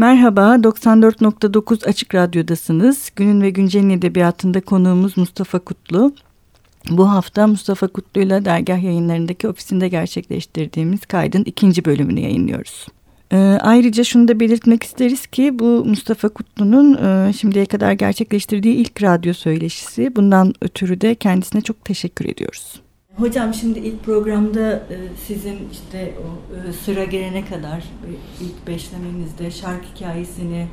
Merhaba, 94.9 Açık Radyo'dasınız. Günün ve Güncel'in edebiyatında konuğumuz Mustafa Kutlu. Bu hafta Mustafa Kutlu ile dergah yayınlarındaki ofisinde gerçekleştirdiğimiz kaydın ikinci bölümünü yayınlıyoruz. Ee, ayrıca şunu da belirtmek isteriz ki bu Mustafa Kutlu'nun e, şimdiye kadar gerçekleştirdiği ilk radyo söyleşisi. Bundan ötürü de kendisine çok teşekkür ediyoruz. Hocam şimdi ilk programda e, sizin işte o e, sıra gelene kadar e, ilk beşlemenizde şarkı hikayesini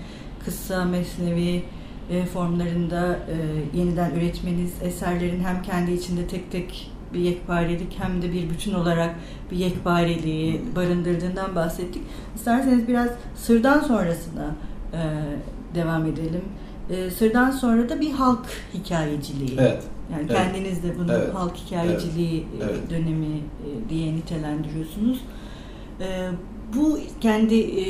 kısa mesnevi formlarında yeniden üretmeniz, eserlerin hem kendi içinde tek tek bir yekparelik hem de bir bütün olarak bir yekpareliği barındırdığından bahsettik. İsterseniz biraz sırdan sonrasına devam edelim. Sırdan sonra da bir halk hikayeciliği. Evet. Yani evet. kendiniz de bunu evet. halk hikayeciliği evet. evet. dönemi e, diye nitelendiriyorsunuz. E, bu kendi e,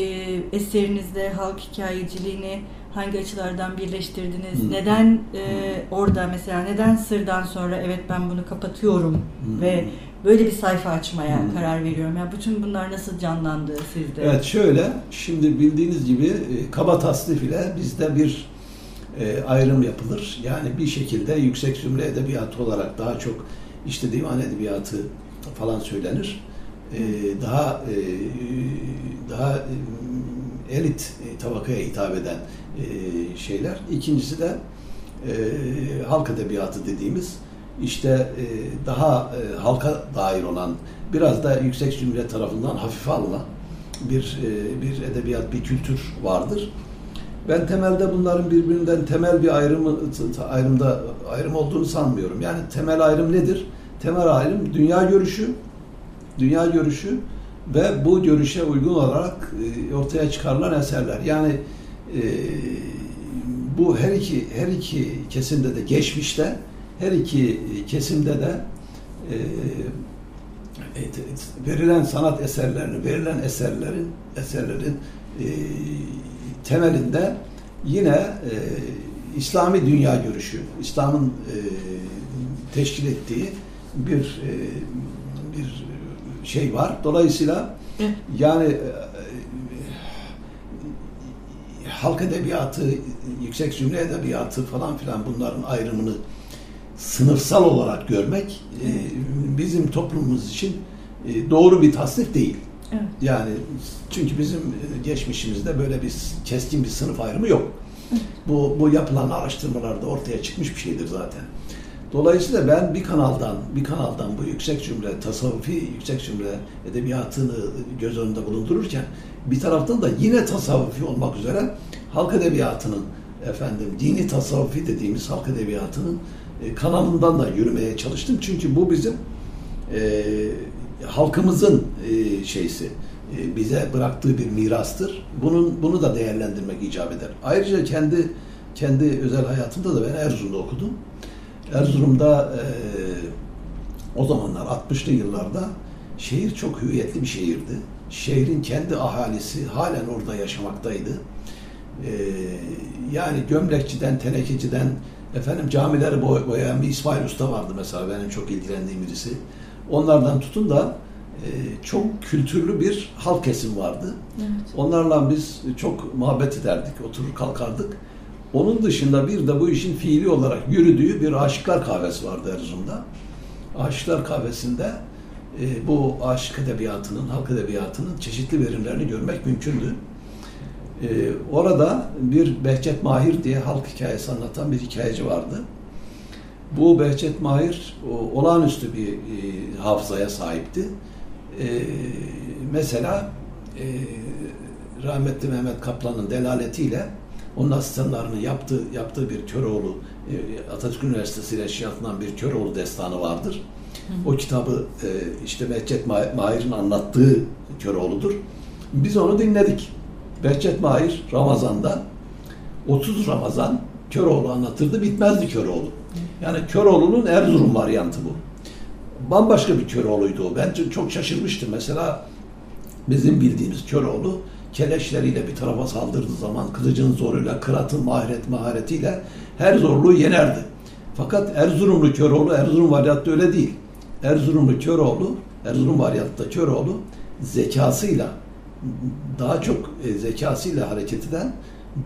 eserinizde halk hikayeciliğini hangi açılardan birleştirdiniz? Hı. Neden orada mesela neden sırdan sonra evet ben bunu kapatıyorum Hı. ve böyle bir sayfa açmaya Hı. karar veriyorum. Yani bütün bunlar nasıl canlandı sizde? Evet şöyle şimdi bildiğiniz gibi kaba tasnif ile bizde bir e, ayrım yapılır. Yani bir şekilde yüksek zümre edebiyatı olarak daha çok işte divan edebiyatı falan söylenir. E, daha e, daha elit tabakaya hitap eden şeyler. İkincisi de e, halk edebiyatı dediğimiz işte daha halka dair olan biraz da yüksek zümre tarafından hafife alınan bir bir edebiyat, bir kültür vardır. Ben temelde bunların birbirinden temel bir ayrımı ayrımda ayrım olduğunu sanmıyorum. Yani temel ayrım nedir? Temel ayrım dünya görüşü, dünya görüşü ve bu görüşe uygun olarak e, ortaya çıkarılan eserler. Yani e, bu her iki her iki kesimde de geçmişte her iki kesimde de e, verilen sanat eserlerini, verilen eserlerin eserlerin temelinde yine e, İslami dünya görüşü, İslam'ın e, teşkil ettiği bir e, bir şey var. Dolayısıyla yani e, halk edebiyatı, yüksek zümre edebiyatı falan filan bunların ayrımını sınıfsal olarak görmek e, bizim toplumumuz için e, doğru bir tasnif değil. Evet. Yani çünkü bizim e, geçmişimizde böyle bir keskin bir sınıf ayrımı yok. Bu, bu yapılan araştırmalarda ortaya çıkmış bir şeydir zaten. Dolayısıyla ben bir kanaldan, bir kanaldan bu yüksek cümle, tasavvufi yüksek cümle edebiyatını göz önünde bulundururken bir taraftan da yine tasavvufi olmak üzere halk edebiyatının efendim dini tasavvufi dediğimiz halk edebiyatının e, kanalından da yürümeye çalıştım. Çünkü bu bizim e, halkımızın e, şeysi e, bize bıraktığı bir mirastır. Bunun bunu da değerlendirmek icap eder. Ayrıca kendi kendi özel hayatımda da ben Erzurum'da okudum. Erzurum'da e, o zamanlar 60'lı yıllarda şehir çok hüviyetli bir şehirdi. Şehrin kendi ahalisi halen orada yaşamaktaydı. E, yani gömlekçiden, tenekeciden efendim camileri boy boyayan bir İsmail Usta vardı mesela benim çok ilgilendiğim birisi. Onlardan tutun da e, çok kültürlü bir halk kesim vardı. Evet. Onlarla biz çok muhabbet ederdik, oturur kalkardık. Onun dışında bir de bu işin fiili olarak yürüdüğü bir Aşıklar Kahvesi vardı Erzurum'da. Aşıklar Kahvesi'nde e, bu aşık edebiyatının, halk edebiyatının çeşitli verimlerini görmek mümkündü. E, orada bir Behçet Mahir diye halk hikayesi anlatan bir hikayeci vardı. Bu Behçet Mahir o, olağanüstü bir e, hafızaya sahipti. E, mesela e, rahmetli Mehmet Kaplan'ın delaletiyle onun asistanlarının yaptığı, yaptığı bir Köroğlu, e, Atatürk Üniversitesi ile yaşatılan bir Köroğlu destanı vardır. Hı. O kitabı e, işte Behçet Mahir'in anlattığı Köroğlu'dur. Biz onu dinledik. Behçet Mahir Ramazan'da 30 Ramazan Köroğlu anlatırdı, bitmezdi Köroğlu. Yani Köroğlu'nun Erzurum varyantı bu. Bambaşka bir Köroğlu'ydu o. Ben çok şaşırmıştım. Mesela bizim bildiğimiz Köroğlu keleşleriyle bir tarafa saldırdığı zaman kılıcın zoruyla, kıratın maharet maharetiyle her zorluğu yenerdi. Fakat Erzurumlu Köroğlu, Erzurum varyantı öyle değil. Erzurumlu Köroğlu, Erzurum varyatta Köroğlu zekasıyla, daha çok e, zekasıyla hareket eden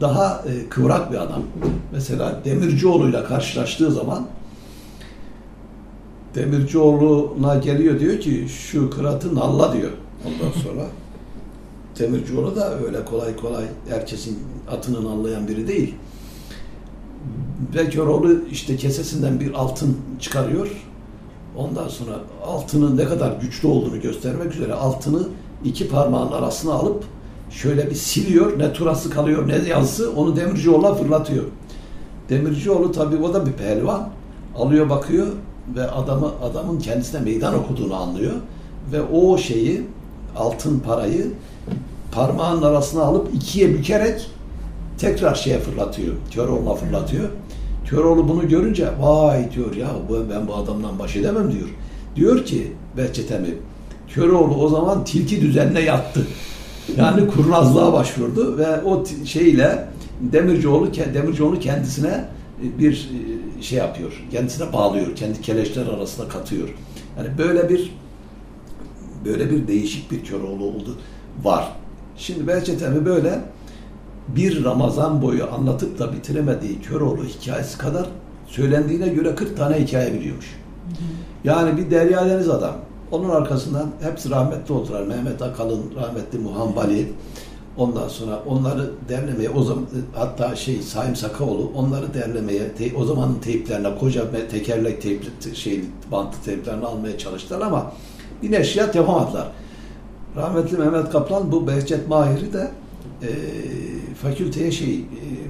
daha e, kıvrak bir adam. Mesela Demircioğlu'yla karşılaştığı zaman Demircioğlu'na geliyor diyor ki şu kıratı nalla diyor. Ondan sonra Demircioğlu da öyle kolay kolay herkesin atını nallayan biri değil. Ve Köroğlu işte kesesinden bir altın çıkarıyor. Ondan sonra altının ne kadar güçlü olduğunu göstermek üzere altını iki parmağın arasına alıp şöyle bir siliyor. Ne turası kalıyor ne yazısı onu Demircioğlu'na fırlatıyor. Demircioğlu tabii o da bir pehlivan. Alıyor bakıyor ve adamı adamın kendisine meydan okuduğunu anlıyor. Ve o şeyi altın parayı parmağın arasına alıp ikiye bükerek tekrar şeye fırlatıyor. Köroğlu'na fırlatıyor. Köroğlu bunu görünce vay diyor ya ben bu adamdan baş edemem diyor. Diyor ki Behçet Emi Köroğlu o zaman tilki düzenine yattı. Yani kurnazlığa başvurdu ve o şeyle Demircioğlu Demircioğlu kendisine bir e, şey yapıyor. Kendisine bağlıyor. Kendi keleşler arasında katıyor. Yani böyle bir böyle bir değişik bir Köroğlu oldu var. Şimdi Behçet Emi böyle bir Ramazan boyu anlatıp da bitiremediği Köroğlu hikayesi kadar söylendiğine göre 40 tane hikaye biliyormuş. Yani bir Derya Deniz adam. Onun arkasından hepsi rahmetli oldular. Mehmet Akalın, rahmetli Muhambali. Ondan sonra onları derlemeye o zaman hatta şey Saim Sakaoğlu onları derlemeye te, o zamanın teyplerine koca tekerlek teyp şey bantlı teyplerini almaya çalıştılar ama bir neşriyat yapamadılar. Rahmetli Mehmet Kaplan bu Behçet Mahir'i de e, fakülteye şey e,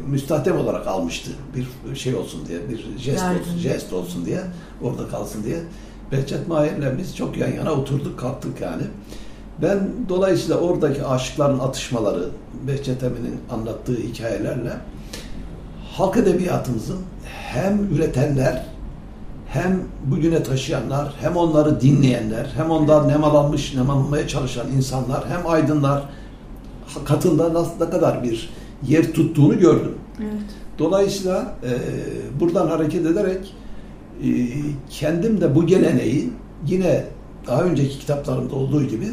müstahdem olarak almıştı. Bir şey olsun diye, bir jest olsun, jest olsun diye, orada kalsın diye. Behçet Mahir'le biz çok yan yana oturduk, kalktık yani. Ben dolayısıyla oradaki aşıkların atışmaları, Behçet Emin'in anlattığı hikayelerle halk edebiyatımızın hem üretenler, hem bugüne taşıyanlar, hem onları dinleyenler, hem ondan nemalanmış, nemalanmaya çalışan insanlar, hem aydınlar katında nasıl ne kadar bir yer tuttuğunu gördüm. Evet. Dolayısıyla e, buradan hareket ederek kendim de bu geleneği yine daha önceki kitaplarımda olduğu gibi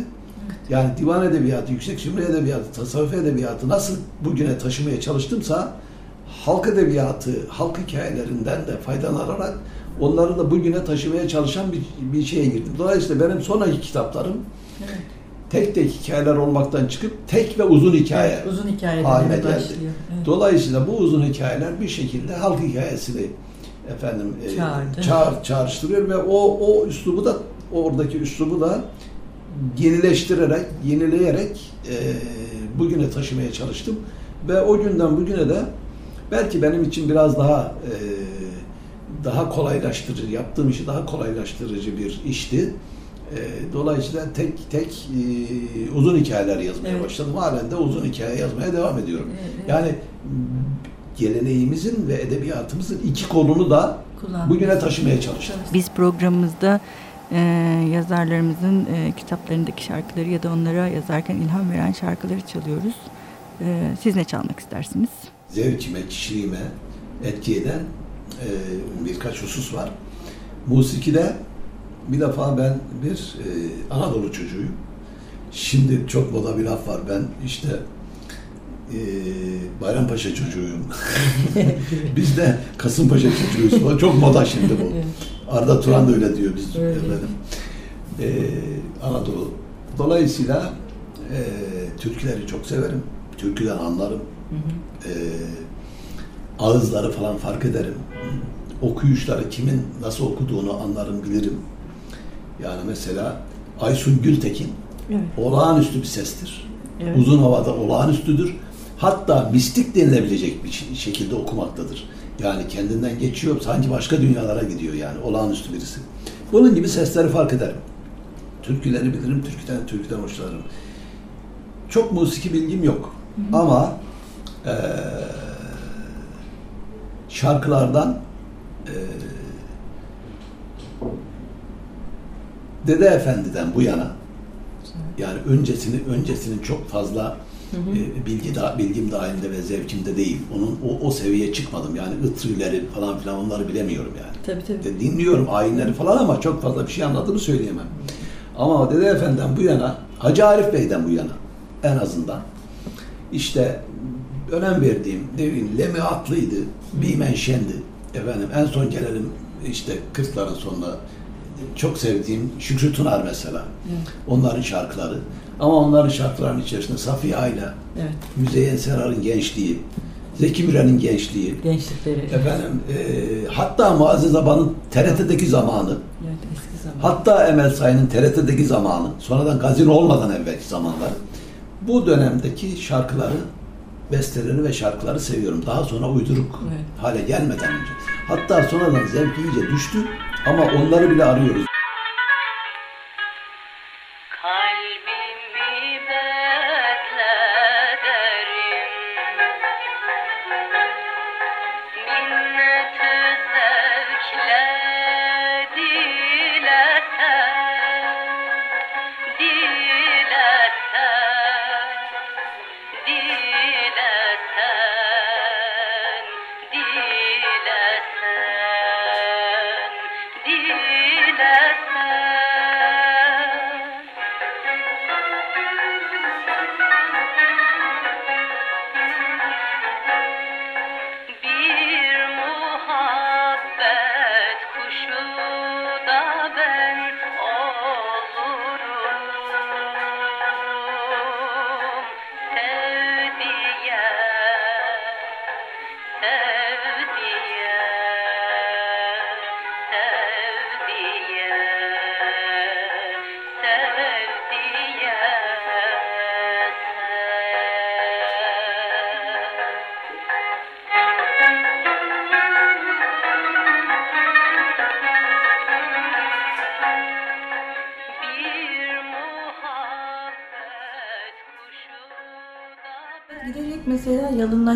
yani divan edebiyatı, yüksek şumre edebiyatı, tasavvuf edebiyatı nasıl bugüne taşımaya çalıştımsa halk edebiyatı, halk hikayelerinden de faydalanarak onları da bugüne taşımaya çalışan bir, bir şeye girdim. Dolayısıyla benim sonraki kitaplarım evet. tek tek hikayeler olmaktan çıkıp tek ve uzun hikaye evet, uzun haline geldi. Evet. Dolayısıyla bu uzun hikayeler bir şekilde halk hikayesini efendim e, çağır, çağrıştırıyor ve o o üslubu da oradaki üslubu da yenileştirerek, yenileyerek e, bugüne taşımaya çalıştım. Ve o günden bugüne de belki benim için biraz daha e, daha kolaylaştırıcı, yaptığım işi daha kolaylaştırıcı bir işti. E, dolayısıyla tek tek e, uzun hikayeler yazmaya evet. başladım. Halen de uzun hikaye yazmaya devam ediyorum. Evet. Yani geleneğimizin ve edebiyatımızın iki kolunu da bugüne taşımaya çalışıyorum. Biz programımızda e, yazarlarımızın e, kitaplarındaki şarkıları ya da onlara yazarken ilham veren şarkıları çalıyoruz. E, siz ne çalmak istersiniz? Zevkime, kişiliğime etki eden e, birkaç husus var. Musikide bir defa ben bir e, Anadolu çocuğuyum. Şimdi çok moda bir laf var. Ben işte e, Bayrampaşa çocuğuyum. Biz de Kasımpaşa çocuğuyuz. Çok moda şimdi bu. Arda Turan da öyle diyor biz efendim. Ee, Anadolu. Dolayısıyla e, türküleri çok severim. Türküden anlarım. Hı hı. E, ağızları falan fark ederim. Okuyuşları kimin nasıl okuduğunu anlarım, bilirim. Yani mesela Aysun Gültekin evet. olağanüstü bir sestir. Evet. Uzun havada olağanüstüdür. Hatta mistik denilebilecek bir şekilde okumaktadır. Yani kendinden geçiyor, sanki başka dünyalara gidiyor yani. Olağanüstü birisi. Bunun gibi sesleri fark ederim. Türküleri bilirim, türküden, türküden hoşlanırım. Çok musiki bilgim yok. Hı hı. Ama e, şarkılardan e, Dede Efendi'den bu yana yani öncesini öncesinin çok fazla. E, bilgi da, bilgim dahilinde ve zevkimde değil. Onun o, o seviyeye çıkmadım. Yani ıtrüleri falan filan onları bilemiyorum yani. Tabii tabii. De, dinliyorum ayinleri falan ama çok fazla bir şey anladığımı söyleyemem. Ama Dede Efendi'den bu yana, Hacı Arif Bey'den bu yana en azından. İşte önem verdiğim bileyim Lemi Atlı'ydı, Bimen Şen'di. Efendim en son gelelim işte 40'ların sonunda çok sevdiğim Şükrü Tunar mesela. Evet. Onların şarkıları. Ama onların şarkılarının içerisinde Safiye Ayla, Evet. Müzeyyen Serar'ın gençliği, Zeki Müren'in gençliği, Gençlikleri. efendim e, hatta Muazzez Aba'nın TRT'deki zamanı, Evet eski zaman. hatta Emel Sayın'ın TRT'deki zamanı, sonradan gazino olmadan evvelki zamanlar. Bu dönemdeki şarkıları, besteleri ve şarkıları seviyorum. Daha sonra uyduruk Evet. hale gelmeden önce. Hatta sonradan zevk iyice düştü ama onları bile arıyoruz.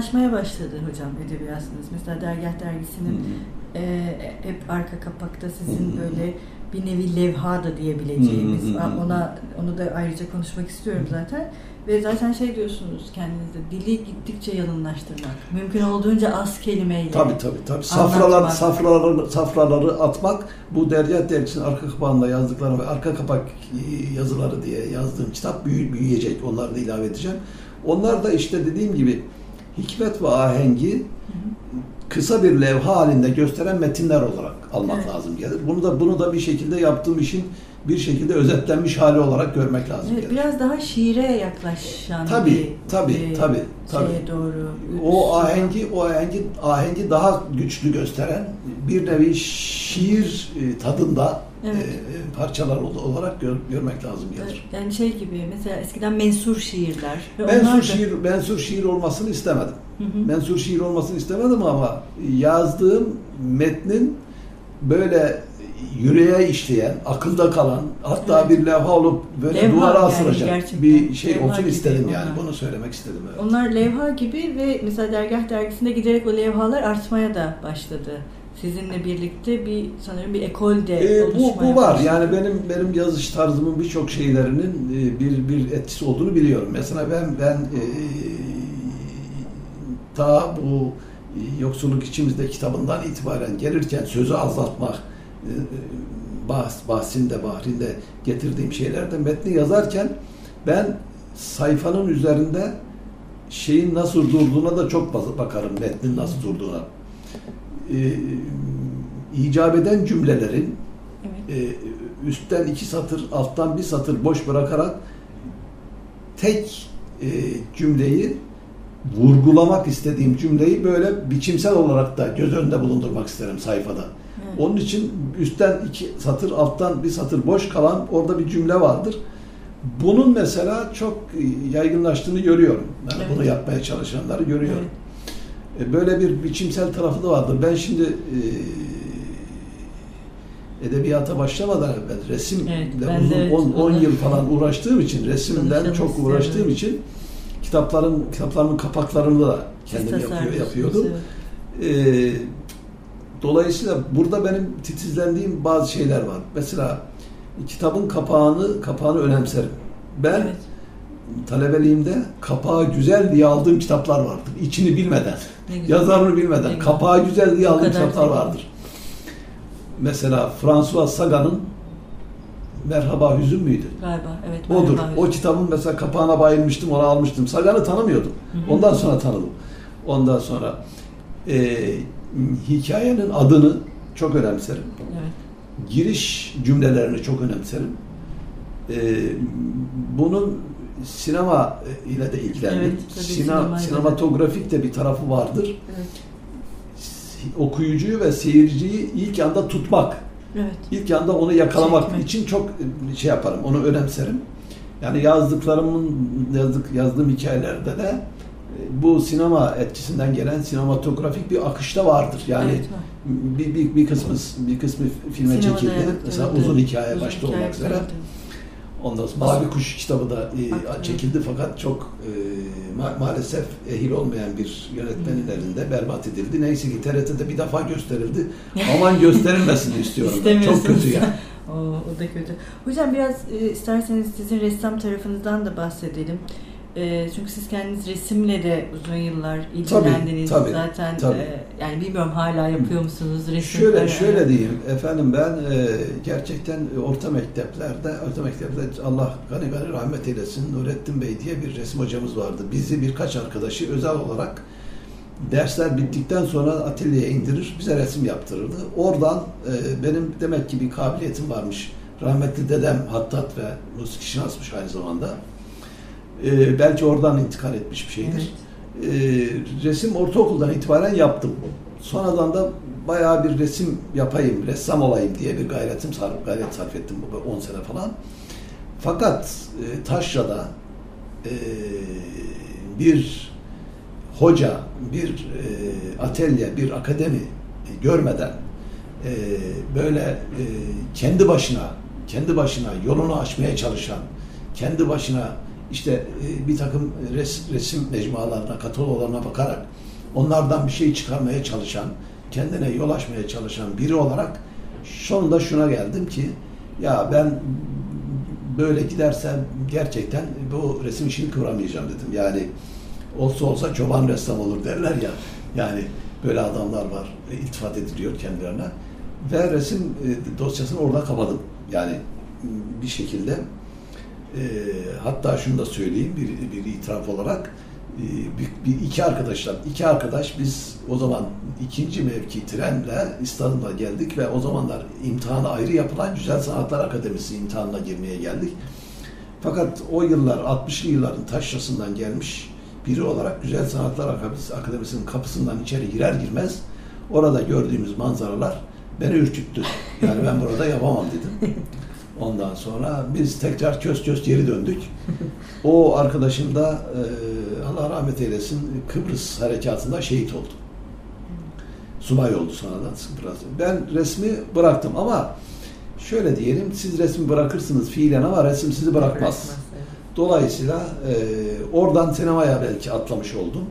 Mesela yalınlaşmaya başladı hocam edebiyatınız. Mesela Dergah Dergisi'nin e, hep arka kapakta sizin böyle bir nevi levha da diyebileceğimiz hı. ona onu da ayrıca konuşmak istiyorum zaten. Ve zaten şey diyorsunuz kendinizde dili gittikçe yalınlaştırmak. Mümkün olduğunca az kelimeyle. Tabii tabii tabii. Safralar, safraları, safraları atmak bu Derya Dergisi'nin arka kapağında yazdıklarım ve arka kapak yazıları diye yazdığım kitap büyü, büyüyecek. Onları da ilave edeceğim. Onlar da işte dediğim gibi hikmet ve ahengi kısa bir levha halinde gösteren metinler olarak almak Evet. lazım gelir. Bunu da bunu da bir şekilde yaptığım işin bir şekilde özetlenmiş hali olarak görmek lazım Evet, gelir. biraz daha şiire yaklaşan Tabii, bir tabii, e, tabii, tabii. şeye doğru. O ahengi, o ahengi, ahengi daha güçlü gösteren bir nevi şiir e, tadında Evet. e, parçalar ol- olarak gör- görmek lazım gelir. Yani şey gibi mesela eskiden mensur şiirler. Ve Mensur da- şiir, mensur şiir olmasını istemedim. Hı hı. Mensur şiir olmasını istemedim ama yazdığım metnin böyle yüreğe işleyen, akılda kalan, hatta Evet. bir levha olup böyle Levha duvara yani asılacak gerçekten. bir şey Levha olsun istedim yani. onlar. Bunu söylemek istedim. Evet. Onlar levha gibi ve mesela Dergah Dergisi'nde giderek o levhalar artmaya da başladı. Sizinle birlikte bir sanırım bir ekol de Ee, bu, bu var. başladı. Yani benim benim yazış tarzımın birçok şeylerinin e, bir bir etkisi olduğunu biliyorum. Mesela ben ben e, ta bu e, yoksulluk içimizde kitabından itibaren gelirken sözü azaltmak e, e, bahs, bahsinde bahrinde getirdiğim şeylerde metni yazarken ben sayfanın üzerinde şeyin nasıl durduğuna da çok bakarım metnin nasıl durduğuna. E, icap eden cümlelerin Evet. e, üstten iki satır, alttan bir satır boş bırakarak tek e, cümleyi vurgulamak istediğim cümleyi böyle biçimsel olarak da göz önünde bulundurmak isterim sayfada. Evet. Onun için üstten iki satır, alttan bir satır boş kalan orada bir cümle vardır. Bunun mesela çok e, yaygınlaştığını görüyorum. Yani Evet. bunu yapmaya çalışanları görüyorum. Evet. E, Böyle bir biçimsel tarafı da vardır. Ben şimdi e, edebiyata başlamadan evvel resimle Evet, evet, 10 onu- yıl falan uğraştığım için, resimden çok uğraştığım için kitapların kitaplarımın kapaklarını da kendim yapıyor, yapıyordum. evet. E, dolayısıyla burada benim titizlendiğim bazı şeyler var. Mesela kitabın kapağını kapağını önemserim. Ben Evet. Talebeliğimde kapağı güzel diye aldığım kitaplar vardır. İçini bilmeden, güzel. yazarını bilmeden. Ne güzel. Kapağı güzel diye O aldığım kitaplar güzel. vardır. Mesela François Sagan'ın Merhaba Hüzün müydü? Galiba evet. Odur. Merhaba. O kitabın mesela kapağına bayılmıştım, onu almıştım. Sagan'ı tanımıyordum. Ondan sonra tanıdım. Ondan sonra e, hikayenin adını çok önemserim. Evet. Giriş cümlelerini çok önemserim. E, bunun sinema ile de ilgilendim. Evet, tabii Sina- sinematografik de bir tarafı vardır. Evet. Okuyucuyu ve seyirciyi ilk anda tutmak. Evet. İlk anda onu yakalamak Çekmek. için çok e, şey yaparım, onu önemserim. Yani yazdıklarımın, yazdık, yazdığım hikayelerde de e, bu sinema etkisinden gelen sinematografik bir akışta vardır. Yani Evet, var. bir, bir, bir kısmı bir kısmı filme Sinemada çekildi. evet, Mesela evet, uzun evet. hikaye Uzun başta hikaye, olmak üzere. evet, Ondan sonra Mavi Kuş kitabı da e, çekildi fakat çok e, ma- maalesef ehil olmayan bir yönetmenin elinde berbat edildi. Neyse ki TRT'de bir defa gösterildi. Aman gösterilmesini istiyorum. Çok kötü ya. O, o da kötü. Hocam biraz e, isterseniz sizin ressam tarafınızdan da bahsedelim. E, çünkü siz kendiniz resimle de uzun yıllar ilgilendiniz. tabii, Zaten tabii. e, yani bilmiyorum hala yapıyor musunuz resim? Şöyle şöyle diyeyim efendim ben e, gerçekten orta mekteplerde orta mektepte Allah gani gani rahmet eylesin Nurettin Bey diye bir resim hocamız vardı. Bizi birkaç arkadaşı özel olarak dersler bittikten sonra atölyeye indirir, bize resim yaptırırdı. Oradan e, benim demek ki bir kabiliyetim varmış. Rahmetli dedem hattat ve musiki şinasmış aynı zamanda. E, belki oradan intikal etmiş bir şeydir. Evet. E, resim ortaokuldan itibaren yaptım. Sonradan da bayağı bir resim yapayım, ressam olayım diye bir gayretim sarf, gayret sarf ettim bu 10 sene falan. Fakat e, Taşra'da e, bir hoca, bir e, atölye, bir akademi e, görmeden e, böyle e, kendi başına, kendi başına yolunu açmaya çalışan, kendi başına işte e, bir takım res, resim mecmualarına, kataloğlarına bakarak onlardan bir şey çıkarmaya çalışan, kendine yol açmaya çalışan biri olarak sonunda şuna geldim ki ya ben böyle gidersem gerçekten bu resim işini kıvramayacağım dedim. Yani olsa olsa çoban ressam olur derler ya. Yani böyle adamlar var. iltifat ediliyor kendilerine. Ve resim e, dosyasını orada kapadım. Yani m, bir şekilde e, hatta şunu da söyleyeyim bir, bir itiraf olarak e, bir, bir iki arkadaşlar iki arkadaş biz o zaman ikinci mevki trenle İstanbul'a geldik ve o zamanlar imtihanı ayrı yapılan Güzel Sanatlar Akademisi imtihanına girmeye geldik. Fakat o yıllar 60'lı yılların taşrasından gelmiş biri olarak Güzel Sanatlar Akademisi, Akademisi'nin kapısından içeri girer girmez orada gördüğümüz manzaralar beni ürküttü. Yani ben burada yapamam dedim. Ondan sonra biz tekrar köz köz geri döndük. O arkadaşım da e, Allah rahmet eylesin Kıbrıs harekatında şehit oldu. Subay oldu sonradan. Ben resmi bıraktım ama şöyle diyelim siz resmi bırakırsınız fiilen ama resim sizi bırakmaz. Dolayısıyla e, oradan sinemaya belki atlamış oldum.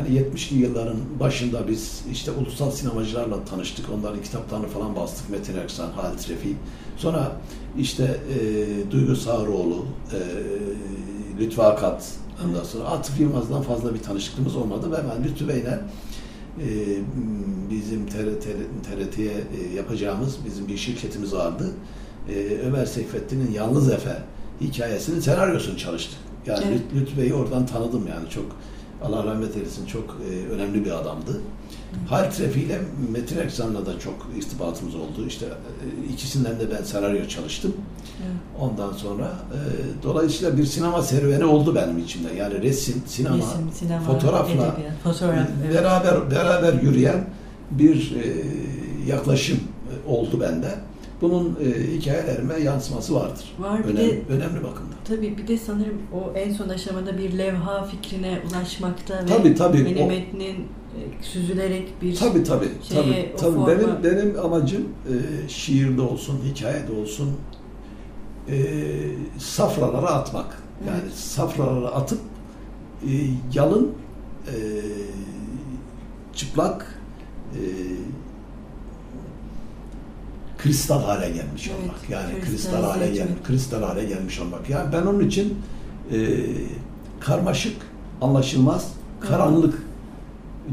Hani 70'li yılların başında biz işte ulusal sinemacılarla tanıştık. Onların kitaplarını falan bastık. Metin Erksan, Halit Refi. Sonra işte e, Duygu Sağıroğlu, e, Lütfü Akat, ondan sonra Atıf Yılmaz'dan fazla bir tanışıklığımız olmadı ve ben Lütfü Bey'le e, bizim TRT, TRT'ye e, yapacağımız bizim bir şirketimiz vardı. E, Ömer Seyfettin'in Yalnız Efe hikayesinin senaryosunu çalıştık. Yani Evet. Lüt- Lütfü Bey'i oradan tanıdım yani çok Allah rahmet eylesin çok e, önemli bir adamdı. Halit Refi ile Metin Eksan'la da çok irtibatımız oldu. İşte e, ikisinden de ben senaryo çalıştım. Evet. Ondan sonra e, dolayısıyla bir sinema serüveni oldu benim içimde. Yani resim, sinema, Resim, sinema, fotoğrafla edebiyat, fotoğraf, e, evet. beraber beraber yürüyen bir e, yaklaşım e, oldu bende. Bunun e, hikayelerime yansıması vardır. Var, bir Önem- de- önemli bakımda. Tabii bir de sanırım o en son aşamada bir levha fikrine ulaşmakta Tabii, ve tabii, yeni o- metnin e, süzülerek bir Tabii tabii. şeye, tabii, tabii. forma- Benim benim amacım e, şiirde olsun, hikayede olsun e, safralara atmak. Yani Evet. safralara atıp e, yalın e, çıplak e, kristal hale gelmiş Evet, olmak. Yani kristal hale gelmiş, kristal hale gelmiş olmak. Yani ben onun için e, karmaşık, anlaşılmaz, karanlık,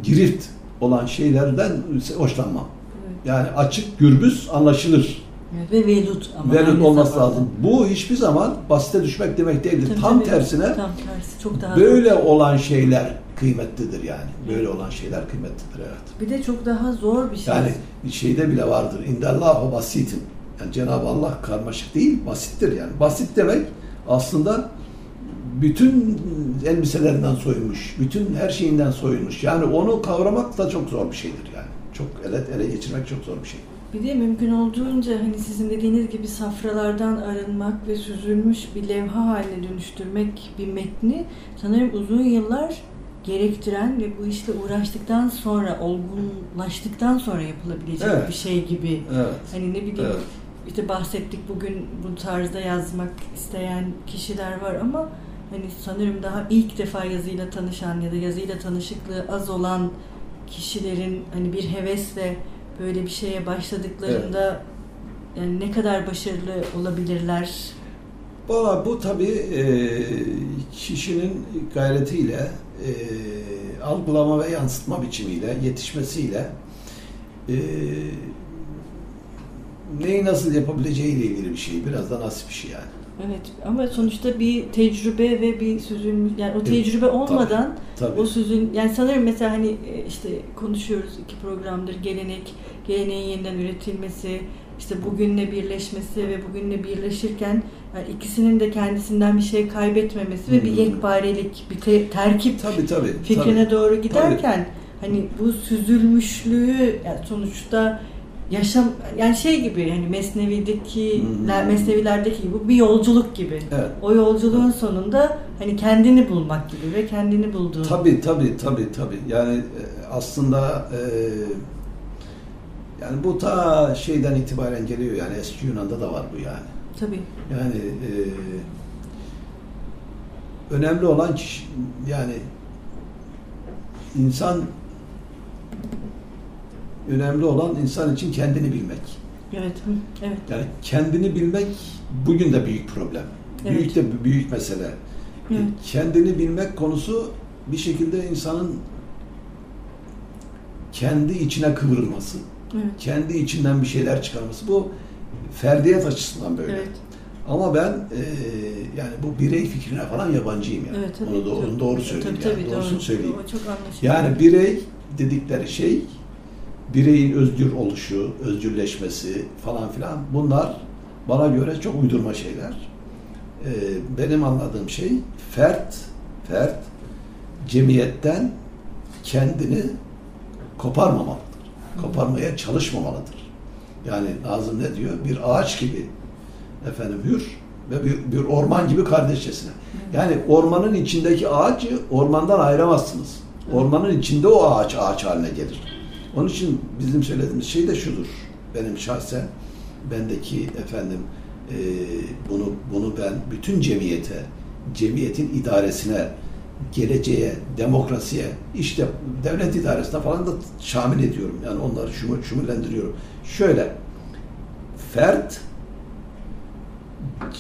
girift olan şeylerden hoşlanmam. Evet. Yani açık, gürbüz, anlaşılır Evet, ve velut ama velut olması zamanda. lazım. Bu hiçbir zaman basite düşmek demek değildir. Tabii, Tam tabii. tersine Tam tersi çok daha böyle zor. olan şeyler kıymetlidir yani. Böyle olan şeyler kıymetlidir evet. Bir de çok daha zor bir şey. Yani şeyde bile vardır. İndallahu basitin. Yani Cenab-ı Allah karmaşık değil, basittir yani. Basit demek aslında bütün elbiselerinden soyunmuş, bütün her şeyinden soyunmuş. Yani onu kavramak da çok zor bir şeydir yani. Çok ele, ele geçirmek çok zor bir şey. Bir de mümkün olduğunca hani sizin dediğiniz gibi safralardan arınmak ve süzülmüş bir levha haline dönüştürmek bir metni sanırım uzun yıllar gerektiren ve bu işle uğraştıktan sonra, olgunlaştıktan sonra yapılabilecek Evet. bir şey gibi. Evet. Hani ne bileyim Evet. işte bahsettik bugün bu tarzda yazmak isteyen kişiler var ama hani sanırım daha ilk defa yazıyla tanışan ya da yazıyla tanışıklığı az olan kişilerin hani bir hevesle böyle bir şeye başladıklarında yani ne kadar başarılı olabilirler? Valla bu tabii e, kişinin gayretiyle, e, algılama ve yansıtma biçimiyle, yetişmesiyle e, neyi nasıl yapabileceğiyle ilgili bir şey. Biraz da nasip işi yani. Evet ama sonuçta bir tecrübe ve bir süzülmüş yani o tecrübe olmadan Tabii. O sözün yani sanırım mesela hani e, işte konuşuyoruz iki programdır gelenek, geleneğin yeniden üretilmesi, işte bugünle birleşmesi ve bugünle birleşirken yani ikisinin de kendisinden bir şey kaybetmemesi ve bir Hmm. yekparelik, bir te- terkip Tabii tabii. fikrine tabii. doğru giderken hani bu süzülmüşlüğü yani sonuçta yaşam yani şey gibi hani Mesnevi'deki Hmm. Mesnevilerdeki gibi bir yolculuk gibi. Evet. O yolculuğun sonunda hani kendini bulmak gibi ve kendini bulduğun. Tabii tabii tabii tabii. Yani e, aslında e, yani bu ta şeyden itibaren geliyor yani eski Yunan'da da var bu yani. Tabii. Yani e, önemli olan yani insan önemli olan insan için kendini bilmek. Evet. Evet. Yani kendini bilmek bugün de büyük problem. Evet. Büyük de büyük mesele. Evet. Kendini bilmek konusu bir şekilde insanın kendi içine kıvrılması, Evet. kendi içinden bir şeyler çıkarması. Bu ferdiyet açısından böyle. Evet. Ama ben e, yani bu birey fikrine falan yabancıyım yani. Evet. tabii. Onu doğru, Tabii. doğru söyleyeyim Tabii, yani. tabii, Doğrusunu doğru. söyleyeyim. O çok anlaşılıyor. Yani birey dedikleri şey bireyin özgür oluşu, özgürleşmesi falan filan bunlar bana göre çok uydurma şeyler. Ee, benim anladığım şey fert, fert cemiyetten kendini koparmamalıdır. Koparmaya çalışmamalıdır. Yani Nazım ne diyor? Bir ağaç gibi efendim hür ve bir, bir orman gibi kardeşçesine. Yani ormanın içindeki ağacı ormandan ayıramazsınız. Ormanın içinde o ağaç ağaç haline gelir. Onun için bizim söylediğimiz şey de şudur. Benim şahsen bendeki efendim e, bunu bunu ben bütün cemiyete, cemiyetin idaresine, geleceğe, demokrasiye, işte devlet idaresine falan da şamil ediyorum. Yani onları şumur, şumurlendiriyorum. Şöyle, fert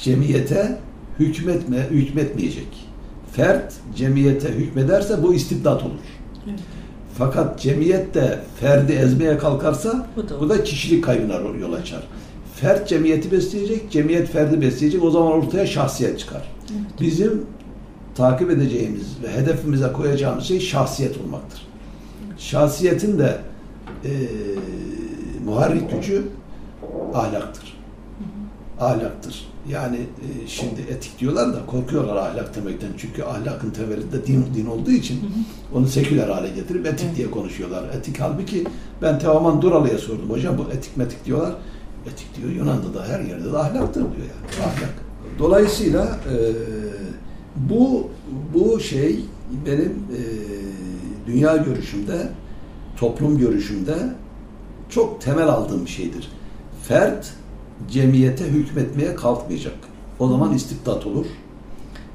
cemiyete hükmetme, hükmetmeyecek. Fert cemiyete hükmederse bu istibdat olur. Evet. Fakat cemiyet de ferdi ezmeye kalkarsa Bu da bu da kişilik kaybına yol açar. Fert cemiyeti besleyecek, cemiyet ferdi besleyecek. O zaman ortaya şahsiyet çıkar. Evet. Bizim takip edeceğimiz ve hedefimize koyacağımız şey şahsiyet olmaktır. Şahsiyetin de e, muharrik gücü ahlaktır. Ahlaktır. Yani e, şimdi etik diyorlar da korkuyorlar ahlak demekten. Çünkü ahlakın temelinde din, din olduğu için onu seküler hale getirip etik Evet. diye konuşuyorlar. Etik halbuki ben Teoman Duralı'ya sordum. Hocam bu etik metik diyorlar. Etik diyor Yunan'da da her yerde de ahlaktır diyor yani. Ahlak. Dolayısıyla e, bu bu şey benim e, dünya görüşümde, toplum görüşümde çok temel aldığım bir şeydir. Fert cemiyete hükmetmeye kalkmayacak. O zaman istibdat olur.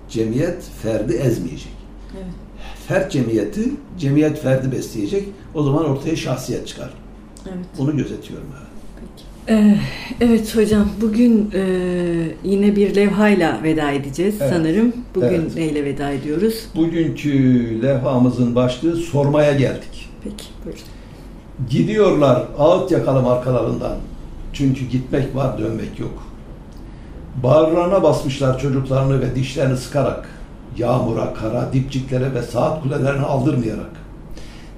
Cemiyet ferdi ezmeyecek. Evet. Fert cemiyeti, cemiyet ferdi besleyecek. O zaman ortaya şahsiyet çıkar. Evet. Bunu gözetiyorum. evet. Peki. Ee, evet hocam bugün e, yine bir levhayla veda edeceğiz Evet. sanırım. Bugün Evet. neyle veda ediyoruz? Bugünkü levhamızın başlığı sormaya geldik. Peki buyurun. Gidiyorlar ağıt yakalım arkalarından. Çünkü gitmek var, dönmek yok. Bağırlarına basmışlar çocuklarını ve dişlerini sıkarak, yağmura, kara, dipçiklere ve saat kulelerine aldırmayarak,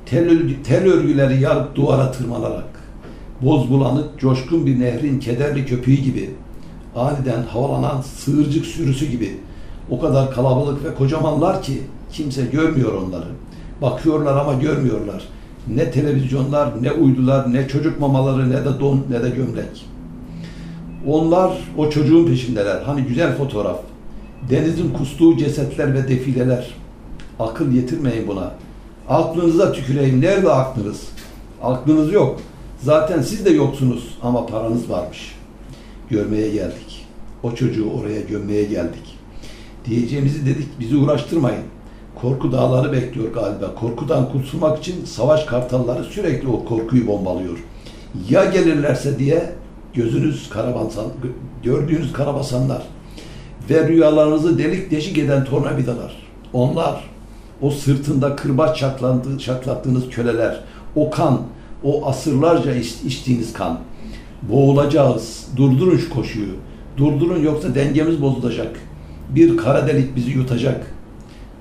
tel, tel örgüleri yarıp duvara tırmanarak, boz bulanık, coşkun bir nehrin kederli köpüğü gibi, aniden havalanan sığırcık sürüsü gibi, o kadar kalabalık ve kocamanlar ki kimse görmüyor onları. Bakıyorlar ama görmüyorlar. Ne televizyonlar, ne uydular, ne çocuk mamaları, ne de don, ne de gömlek. Onlar o çocuğun peşindeler. Hani güzel fotoğraf. Denizin kustuğu cesetler ve defileler. Akıl yetirmeyin buna. Aklınıza tüküreyim. Nerede aklınız? Aklınız yok. Zaten siz de yoksunuz ama paranız varmış. Görmeye geldik. O çocuğu oraya gömmeye geldik. Diyeceğimizi dedik bizi uğraştırmayın. Korku dağları bekliyor galiba. Korkudan kurtulmak için savaş kartalları sürekli o korkuyu bombalıyor. Ya gelirlerse diye gözünüz karabasan, gördüğünüz karabasanlar ve rüyalarınızı delik deşik eden tornavidalar. Onlar, o sırtında kırbaç çaklandı, çaklattığınız köleler, o kan, o asırlarca iç- içtiğiniz kan. Boğulacağız. Durdurun şu koşuyu. Durdurun yoksa dengemiz bozulacak. Bir kara delik bizi yutacak.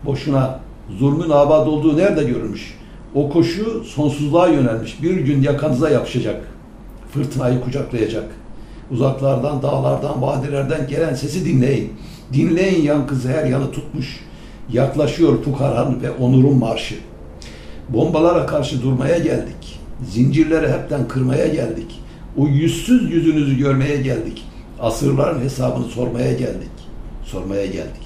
Boşuna zulmün abad olduğu nerede görülmüş? O koşu sonsuzluğa yönelmiş. Bir gün yakanıza yapışacak. Fırtınayı kucaklayacak. Uzaklardan, dağlardan, vadilerden gelen sesi dinleyin. Dinleyin yankısı her yanı tutmuş. Yaklaşıyor fukaranın ve onurun marşı. Bombalara karşı durmaya geldik. Zincirleri hepten kırmaya geldik. O yüzsüz yüzünüzü görmeye geldik. Asırların hesabını sormaya geldik. Sormaya geldik.